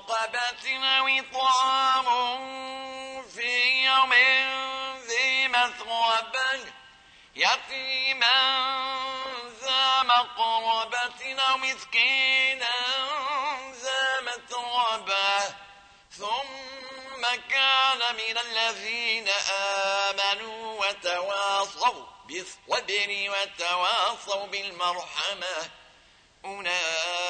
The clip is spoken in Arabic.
رقبة وطعام في يوم ذي مثغبة يتيما ذا مقربة أو مسكينا ذا متربة. ثم كان من الذين آمنوا وتواصوا بالصبر وتواصوا بالمرحمة. أولئك